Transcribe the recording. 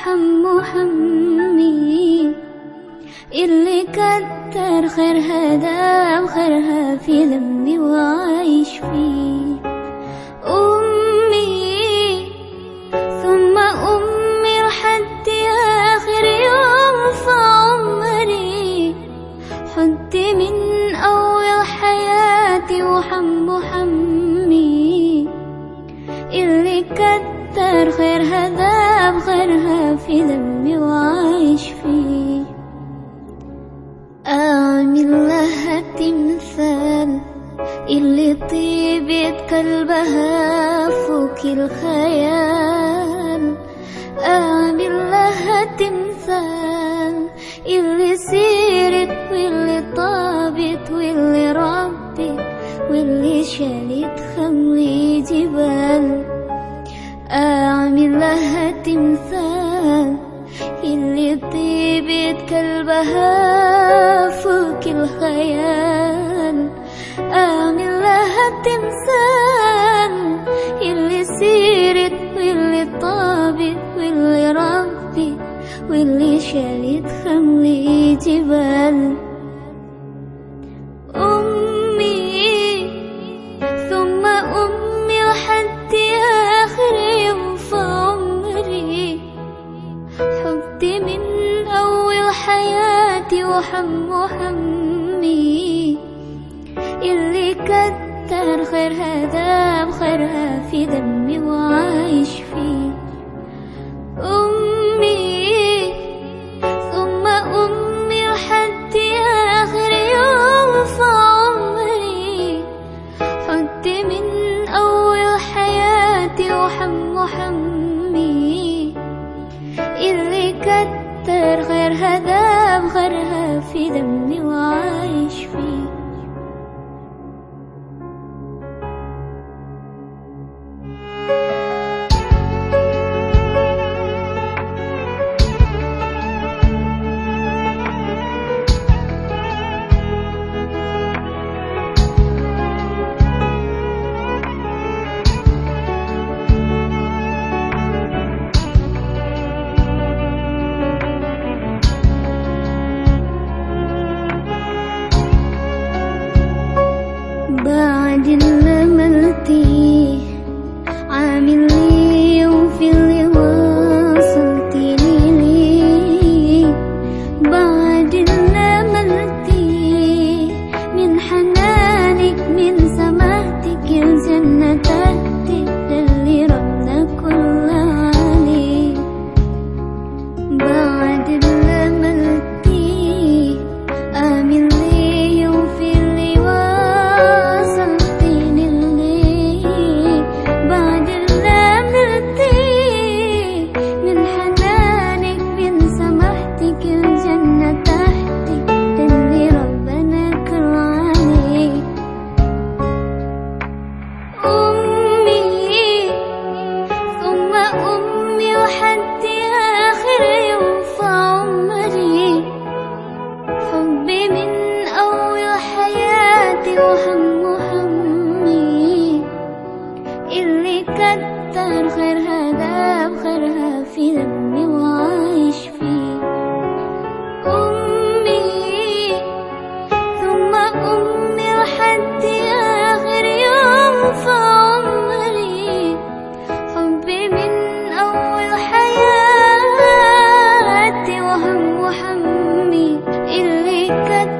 وحم وحمي اللي كتر خيرها دام خيرها في ذنبي وعايش فيه. كتر خيرها ذاب خيرها في ذنبي وعايش فيه أعمل لها تمثال اللي طيبة قلبها فوق الخيال. أعمل لها تمثال اللي سيرت واللي طابت واللي ربت واللي شالت خمري جبال. أعمل لها تمثال اللي طيبة قلبها فوق الخيال. أعمل لها تمثال اللي سيرت واللي طابت واللي ربت واللي شالت خمري جبال. حياتي وحم وحمي. اللي كتر خيرها ذاب خيرها في دمي وعايش فيه. أمي ثم أمي لحد آخر يوم في عمري. حدي من أول حياتي وحم وحمي. اللي كتر غيرها ذاب غيرها في دمي وعايش فيه. وهم وهمي اللي كتر خيرها جاب خيرها في دمي وعايش فيه أمي ثم أمي لحد آخر يوم في حبي من أول حياتي وهم وهمي اللي كتر